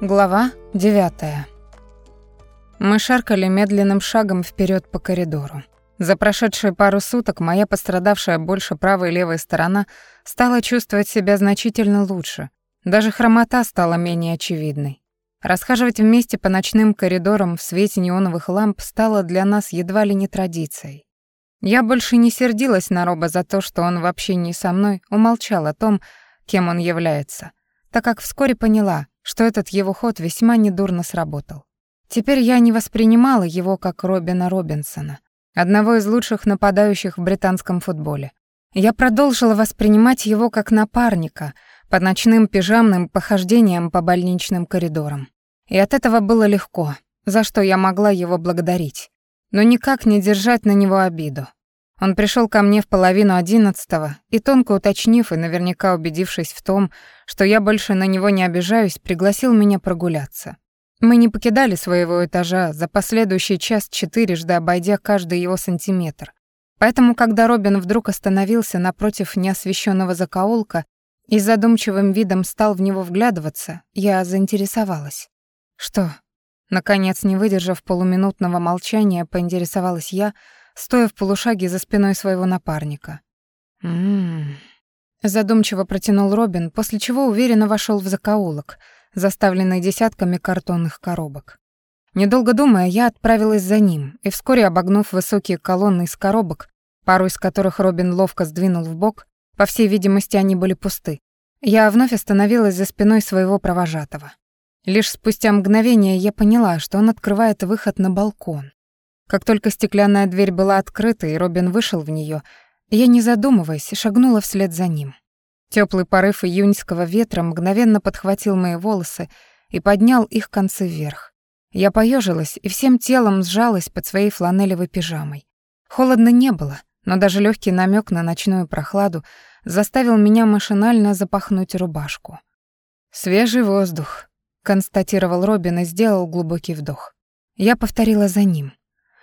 Глава 9. Мы шаркали медленным шагом вперед по коридору. За прошедшие пару суток моя пострадавшая больше правая и левая сторона стала чувствовать себя значительно лучше. Даже хромота стала менее очевидной. Расхаживать вместе по ночным коридорам в свете неоновых ламп стало для нас едва ли не традицией. Я больше не сердилась на Роба за то, что он в общении со мной умолчал о том, кем он является, так как вскоре поняла, что этот его ход весьма недурно сработал. Теперь я не воспринимала его как Робина Робинсона, одного из лучших нападающих в британском футболе. Я продолжила воспринимать его как напарника по ночным пижамным похождениям по больничным коридорам. И от этого было легко, за что я могла его благодарить, но никак не держать на него обиду. Он пришел ко мне в половину одиннадцатого и, тонко уточнив и наверняка убедившись в том, что я больше на него не обижаюсь, пригласил меня прогуляться. Мы не покидали своего этажа, за последующий час четырежды обойдя каждый его сантиметр. Поэтому, когда Робин вдруг остановился напротив неосвещенного закоулка и задумчивым видом стал в него вглядываться, я заинтересовалась. «Что?» Наконец, не выдержав полуминутного молчания, поинтересовалась я — стоя в полушаге за спиной своего напарника. «М-м-м», задумчиво протянул Робин, после чего уверенно вошел в закоулок, заставленный десятками картонных коробок. Недолго думая, я отправилась за ним, и вскоре, обогнув высокие колонны из коробок, пару из которых Робин ловко сдвинул в бок, по всей видимости, они были пусты, я вновь остановилась за спиной своего провожатого. Лишь спустя мгновение я поняла, что он открывает выход на балкон. Как только стеклянная дверь была открыта и Робин вышел в нее, я, не задумываясь, шагнула вслед за ним. Теплый порыв июньского ветра мгновенно подхватил мои волосы и поднял их концы вверх. Я поежилась и всем телом сжалась под своей фланелевой пижамой. Холодно не было, но даже легкий намек на ночную прохладу заставил меня машинально запахнуть рубашку. «Свежий воздух», — констатировал Робин и сделал глубокий вдох. Я повторила за ним.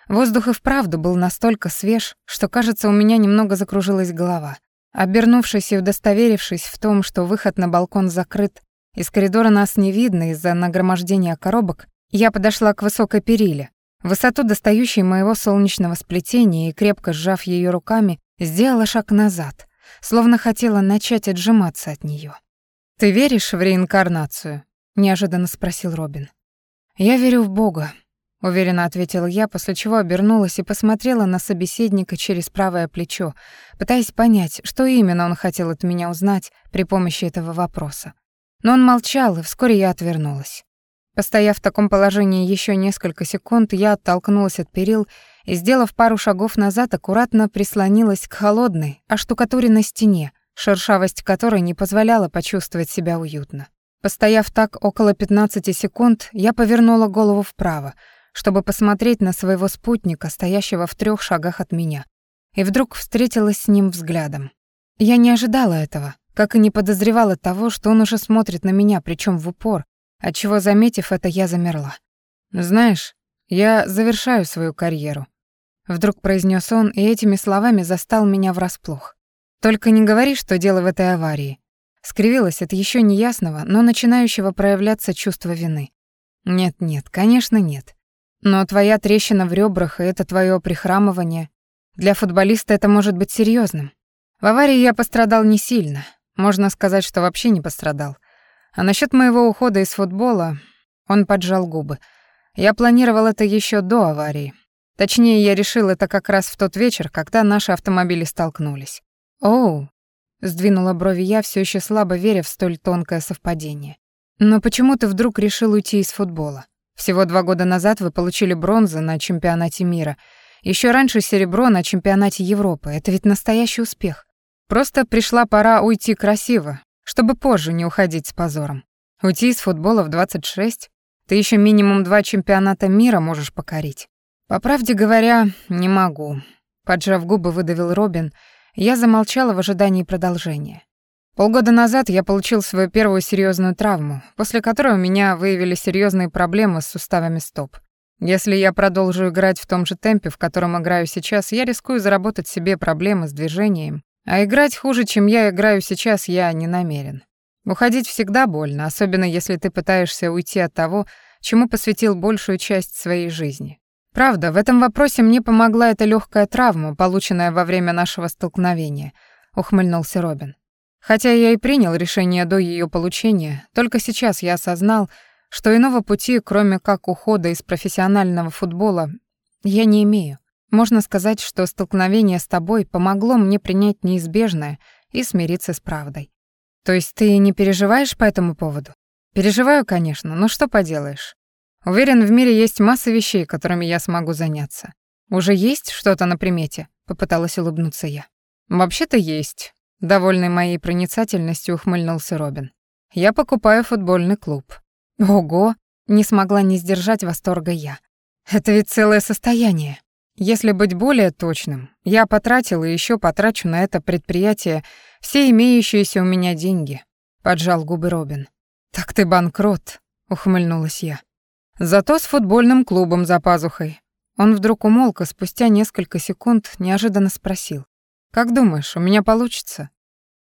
Воздух и вправду был настолько свеж, что, кажется, у меня немного закружилась голова. Обернувшись и удостоверившись в том, что выход на балкон закрыт, из коридора нас не видно из-за нагромождения коробок, я подошла к высокой периле, высоту достающей моего солнечного сплетения и, крепко сжав ее руками, сделала шаг назад, словно хотела начать отжиматься от нее. «Ты веришь в реинкарнацию?» — неожиданно спросил Робин. «Я верю в Бога», уверенно ответила я, после чего обернулась и посмотрела на собеседника через правое плечо, пытаясь понять, что именно он хотел от меня узнать при помощи этого вопроса. Но он молчал, и вскоре я отвернулась. Постояв в таком положении еще несколько секунд, я оттолкнулась от перил и, сделав пару шагов назад, аккуратно прислонилась к холодной, оштукатуренной стене, шершавость которой не позволяла почувствовать себя уютно. Постояв так около 15 секунд, я повернула голову вправо, чтобы посмотреть на своего спутника, стоящего в трех шагах от меня, и вдруг встретилась с ним взглядом. Я не ожидала этого, как и не подозревала того, что он уже смотрит на меня, причем в упор, отчего, заметив это, я замерла. «Знаешь, я завершаю свою карьеру», — вдруг произнес он, и этими словами застал меня врасплох. «Только не говори, что дело в этой аварии». Скривилась от еще неясного, но начинающего проявляться чувства вины. «Нет-нет, конечно, нет. Но твоя трещина в ребрах и это твое прихрамывание, для футболиста это может быть серьезным. В аварии я пострадал не сильно, можно сказать, что вообще не пострадал. А насчет моего ухода из футбола, он поджал губы. Я планировал это еще до аварии. Точнее, я решил это как раз в тот вечер, когда наши автомобили столкнулись. Оу, сдвинула брови я, все еще слабо веря в столь тонкое совпадение. Но почему ты вдруг решил уйти из футбола? Всего два года назад вы получили бронзу на чемпионате мира. Еще раньше серебро на чемпионате Европы. Это ведь настоящий успех. Просто пришла пора уйти красиво, чтобы позже не уходить с позором. Уйти из футбола в 26? Ты еще минимум два чемпионата мира можешь покорить. По правде говоря, не могу. Поджав губы, выдавил Робин. Я замолчала в ожидании продолжения. Полгода назад я получил свою первую серьезную травму, после которой у меня выявили серьезные проблемы с суставами стоп. Если я продолжу играть в том же темпе, в котором играю сейчас, я рискую заработать себе проблемы с движением, а играть хуже, чем я играю сейчас, я не намерен. Уходить всегда больно, особенно если ты пытаешься уйти от того, чему посвятил большую часть своей жизни. Правда, в этом вопросе мне помогла эта легкая травма, полученная во время нашего столкновения, ухмыльнулся Робин. Хотя я и принял решение до ее получения, только сейчас я осознал, что иного пути, кроме как ухода из профессионального футбола, я не имею. Можно сказать, что столкновение с тобой помогло мне принять неизбежное и смириться с правдой. То есть ты не переживаешь по этому поводу? Переживаю, конечно, но что поделаешь? Уверен, в мире есть масса вещей, которыми я смогу заняться. Уже есть что-то на примете? Попыталась улыбнуться я. Вообще-то есть. Довольный моей проницательностью ухмыльнулся Робин. Я покупаю футбольный клуб. Ого, не смогла не сдержать восторга я. Это ведь целое состояние. Если быть более точным, я потратил и еще потрачу на это предприятие все имеющиеся у меня деньги, поджал губы Робин. Так ты банкрот, ухмыльнулась я. Зато с футбольным клубом за пазухой. Он вдруг умолк спустя несколько секунд неожиданно спросил: "Как думаешь, у меня получится?"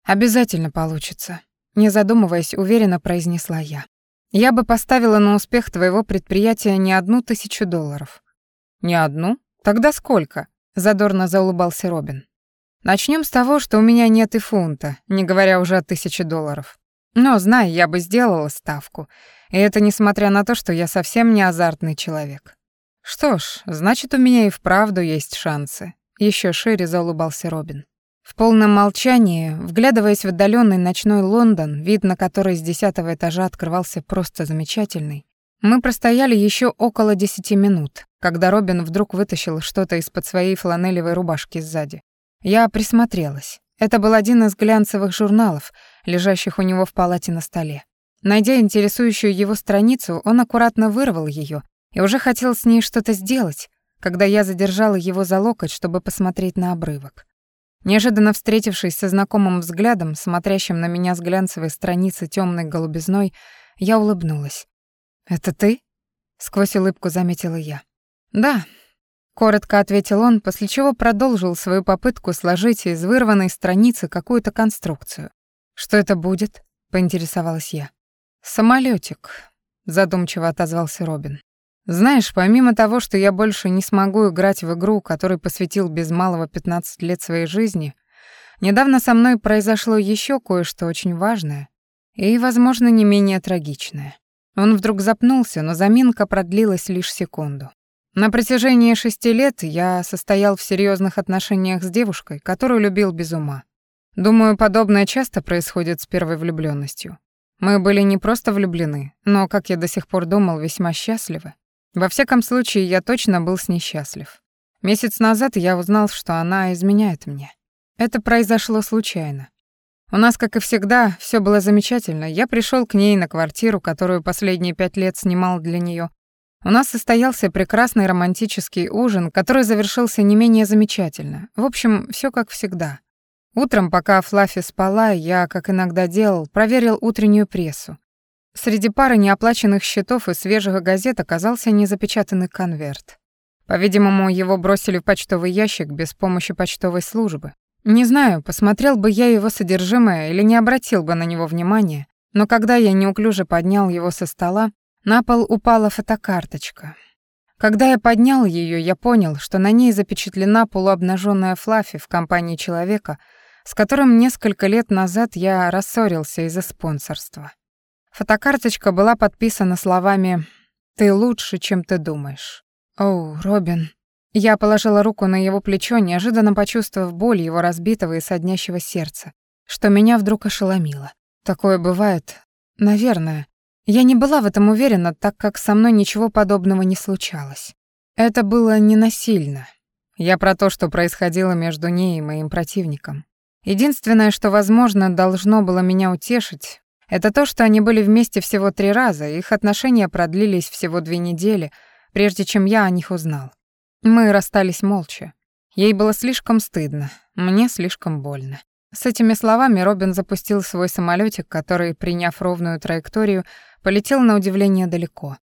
"Обязательно получится", не задумываясь, уверенно произнесла я. "Я бы поставила на успех твоего предприятия не одну тысячу долларов". "Не одну?" «Тогда сколько?» — задорно заулыбался Робин. Начнем с того, что у меня нет и фунта, не говоря уже о тысяче долларов. Но, знай, я бы сделала ставку. И это несмотря на то, что я совсем не азартный человек. Что ж, значит, у меня и вправду есть шансы. Еще шире заулыбался Робин. В полном молчании, вглядываясь в отдаленный ночной Лондон, вид на который с десятого этажа открывался просто замечательный, мы простояли еще около десяти минут, когда Робин вдруг вытащил что-то из-под своей фланелевой рубашки сзади. Я присмотрелась. Это был один из глянцевых журналов, лежащих у него в палате на столе. Найдя интересующую его страницу, он аккуратно вырвал ее и уже хотел с ней что-то сделать, когда я задержала его за локоть, чтобы посмотреть на обрывок. Неожиданно встретившись со знакомым взглядом, смотрящим на меня с глянцевой страницы темной голубизной, я улыбнулась. «Это ты?» — сквозь улыбку заметила я. «Да», — коротко ответил он, после чего продолжил свою попытку сложить из вырванной страницы какую-то конструкцию. «Что это будет?» — поинтересовалась я. «Самолётик», — задумчиво отозвался Робин. «Знаешь, помимо того, что я больше не смогу играть в игру, которой посвятил без малого 15 лет своей жизни, недавно со мной произошло ещё кое-что очень важное и, возможно, не менее трагичное. Он вдруг запнулся, но заминка продлилась лишь секунду. На протяжении шести лет я состоял в серьезных отношениях с девушкой, которую любил без ума. Думаю, подобное часто происходит с первой влюбленностью. Мы были не просто влюблены, но, как я до сих пор думал, весьма счастливы. Во всяком случае, я точно был с ней счастлив. Месяц назад я узнал, что она изменяет мне. Это произошло случайно. У нас, как и всегда, все было замечательно. Я пришел к ней на квартиру, которую последние пять лет снимал для нее. У нас состоялся прекрасный романтический ужин, который завершился не менее замечательно. В общем, все как всегда. Утром, пока Флаффи спала, я, как иногда делал, проверил утреннюю прессу. Среди пары неоплаченных счетов и свежих газет оказался незапечатанный конверт. По-видимому, его бросили в почтовый ящик без помощи почтовой службы. Не знаю, посмотрел бы я его содержимое или не обратил бы на него внимания, но когда я неуклюже поднял его со стола, на пол упала фотокарточка. Когда я поднял ее, я понял, что на ней запечатлена полуобнаженная Флаффи в компании человека, с которым несколько лет назад я рассорился из-за спонсорства. Фотокарточка была подписана словами «Ты лучше, чем ты думаешь». «Оу, Робин», я положила руку на его плечо, неожиданно почувствовав боль его разбитого и соднящего сердца, что меня вдруг ошеломило. Такое бывает. Наверное. Я не была в этом уверена, так как со мной ничего подобного не случалось. Это было не насильно. Я про то, что происходило между ней и моим противником. Единственное, что, возможно, должно было меня утешить, это то, что они были вместе всего три раза, их отношения продлились всего две недели, прежде чем я о них узнал. Мы расстались молча. Ей было слишком стыдно, мне слишком больно. С этими словами Робин запустил свой самолетик, который, приняв ровную траекторию, полетел на удивление далеко.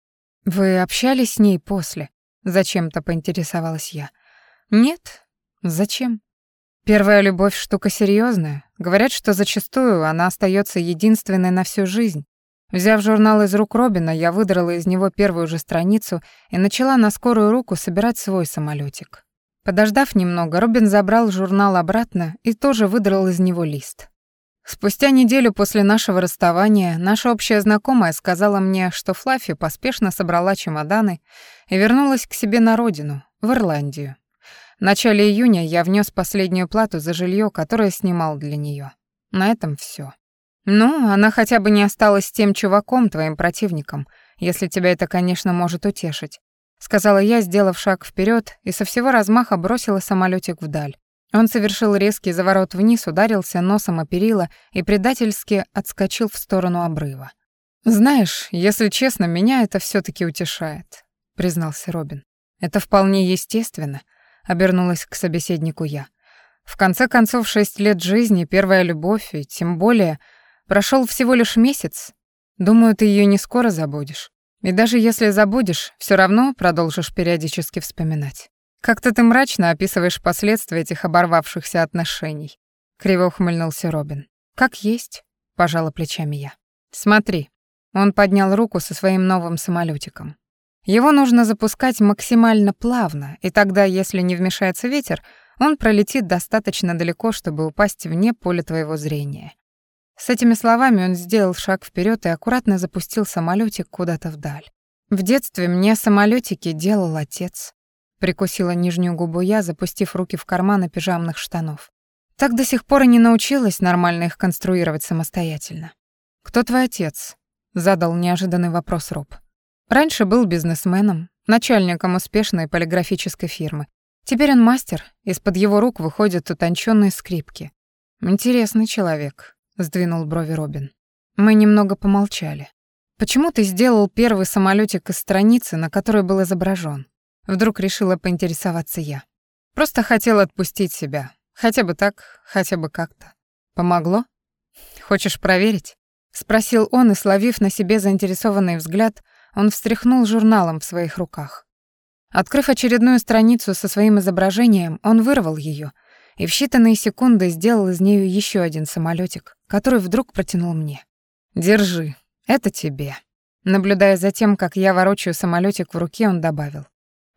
«Вы общались с ней после?» — зачем-то поинтересовалась я. «Нет. Зачем?» Первая любовь штука серьезная. Говорят, что зачастую она остается единственной на всю жизнь. Взяв журнал из рук Робина, я выдрала из него первую же страницу и начала на скорую руку собирать свой самолетик. Подождав немного, Робин забрал журнал обратно и тоже выдрал из него лист. Спустя неделю после нашего расставания наша общая знакомая сказала мне, что Флаффи поспешно собрала чемоданы и вернулась к себе на родину, в Ирландию. В начале июня я внес последнюю плату за жилье, которое снимал для нее. На этом все. Ну, она хотя бы не осталась тем чуваком, твоим противником, если тебя это, конечно, может утешить, сказала я, сделав шаг вперед и со всего размаха бросила самолетик вдаль. Он совершил резкий заворот вниз, ударился носом о перила и предательски отскочил в сторону обрыва. «Знаешь, если честно, меня это все таки утешает», — признался Робин. «Это вполне естественно», — обернулась к собеседнику я. «В конце концов, шесть лет жизни, первая любовь, и тем более прошел всего лишь месяц. Думаю, ты ее не скоро забудешь. И даже если забудешь, все равно продолжишь периодически вспоминать. «Как-то ты мрачно описываешь последствия этих оборвавшихся отношений», — криво ухмыльнулся Робин. «Как есть», — пожала плечами я. «Смотри». Он поднял руку со своим новым самолетиком. Его нужно запускать максимально плавно, и тогда, если не вмешается ветер, он пролетит достаточно далеко, чтобы упасть вне поля твоего зрения. С этими словами он сделал шаг вперед и аккуратно запустил самолетик куда-то вдаль. В детстве мне самолетики делал отец. Прикусила нижнюю губу я, запустив руки в карманы пижамных штанов. Так до сих пор и не научилась нормально их конструировать самостоятельно. «Кто твой отец?» — задал неожиданный вопрос Роб. «Раньше был бизнесменом, начальником успешной полиграфической фирмы. Теперь он мастер, из-под его рук выходят утонченные скрипки. Интересный человек», — сдвинул брови Робин. Мы немного помолчали. «Почему ты сделал первый самолетик из страницы, на которой был изображен? Вдруг решила поинтересоваться я. Просто хотела отпустить себя. Хотя бы так, хотя бы как-то. Помогло? Хочешь проверить? Спросил он, и, словив на себе заинтересованный взгляд, он встряхнул журналом в своих руках. Открыв очередную страницу со своим изображением, он вырвал ее и в считанные секунды сделал из нее еще один самолетик, который вдруг протянул мне. «Держи, это тебе». Наблюдая за тем, как я ворочаю самолетик в руке, он добавил.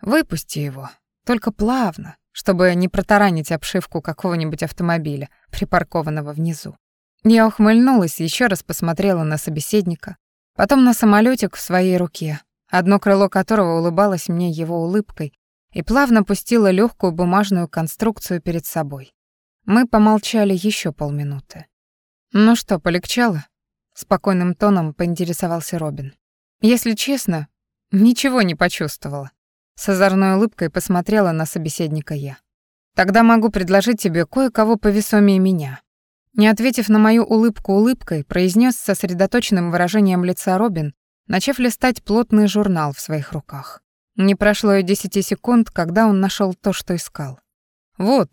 Выпусти его, только плавно, чтобы не протаранить обшивку какого-нибудь автомобиля, припаркованного внизу. Я ухмыльнулась, еще раз посмотрела на собеседника, потом на самолетик в своей руке, одно крыло которого улыбалось мне его улыбкой, и плавно пустила легкую бумажную конструкцию перед собой. Мы помолчали еще полминуты. «Ну что, полегчало?» — спокойным тоном поинтересовался Робин. «Если честно, ничего не почувствовала. С озорной улыбкой посмотрела на собеседника я. «Тогда могу предложить тебе кое-кого повесомее меня». Не ответив на мою улыбку улыбкой, произнес с сосредоточенным выражением лица Робин, начав листать плотный журнал в своих руках. Не прошло и десяти секунд, когда он нашел то, что искал. «Вот».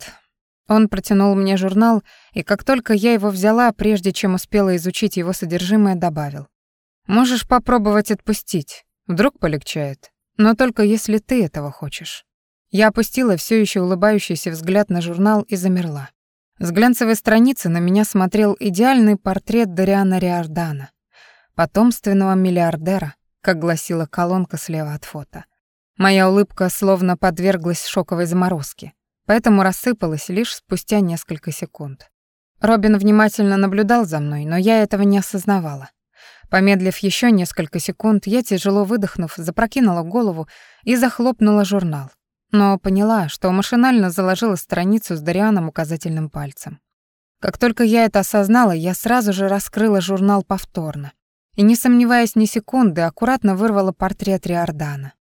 Он протянул мне журнал, и как только я его взяла, прежде чем успела изучить его содержимое, добавил. «Можешь попробовать отпустить. Вдруг полегчает». Но только если ты этого хочешь. Я опустила все еще улыбающийся взгляд на журнал и замерла. С глянцевой страницы на меня смотрел идеальный портрет Дариана Риордана, потомственного миллиардера, как гласила колонка слева от фото. Моя улыбка словно подверглась шоковой заморозке, поэтому рассыпалась лишь спустя несколько секунд. Робин внимательно наблюдал за мной, но я этого не осознавала. Помедлив еще несколько секунд, я, тяжело выдохнув, запрокинула голову и захлопнула журнал. Но поняла, что машинально заложила страницу с Дарианом указательным пальцем. Как только я это осознала, я сразу же раскрыла журнал повторно. И, не сомневаясь ни секунды, аккуратно вырвала портрет Риордана.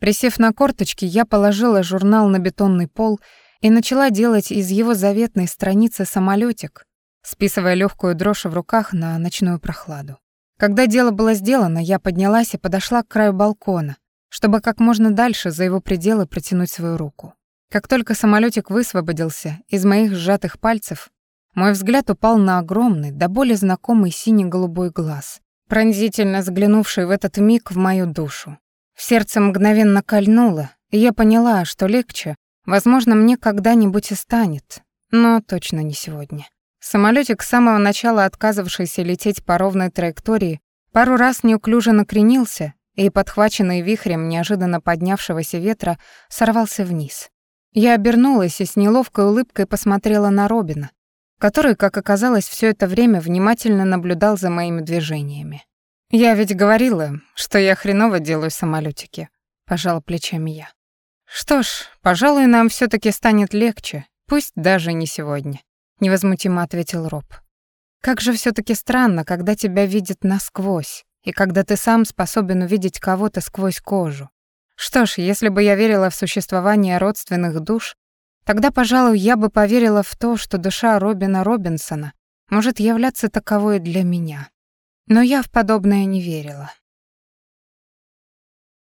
Присев на корточки, я положила журнал на бетонный пол и начала делать из его заветной страницы самолетик, списывая легкую дрожь в руках на ночную прохладу. Когда дело было сделано, я поднялась и подошла к краю балкона, чтобы как можно дальше за его пределы протянуть свою руку. Как только самолетик высвободился из моих сжатых пальцев, мой взгляд упал на огромный, до боли знакомый синий-голубой глаз, пронзительно взглянувший в этот миг в мою душу. В сердце мгновенно кольнуло, и я поняла, что легче, возможно, мне когда-нибудь и станет. Но точно не сегодня. Самолетик с самого начала отказывавшийся лететь по ровной траектории пару раз неуклюже накренился и, подхваченный вихрем неожиданно поднявшегося ветра, сорвался вниз. Я обернулась и с неловкой улыбкой посмотрела на Робина, который, как оказалось, все это время внимательно наблюдал за моими движениями. «Я ведь говорила, что я хреново делаю самолетики», — пожала плечами я. «Что ж, пожалуй, нам все таки станет легче, пусть даже не сегодня», — невозмутимо ответил Роб. «Как же все таки странно, когда тебя видят насквозь, и когда ты сам способен увидеть кого-то сквозь кожу. Что ж, если бы я верила в существование родственных душ, тогда, пожалуй, я бы поверила в то, что душа Робина Робинсона может являться таковой для меня. Но я в подобное не верила.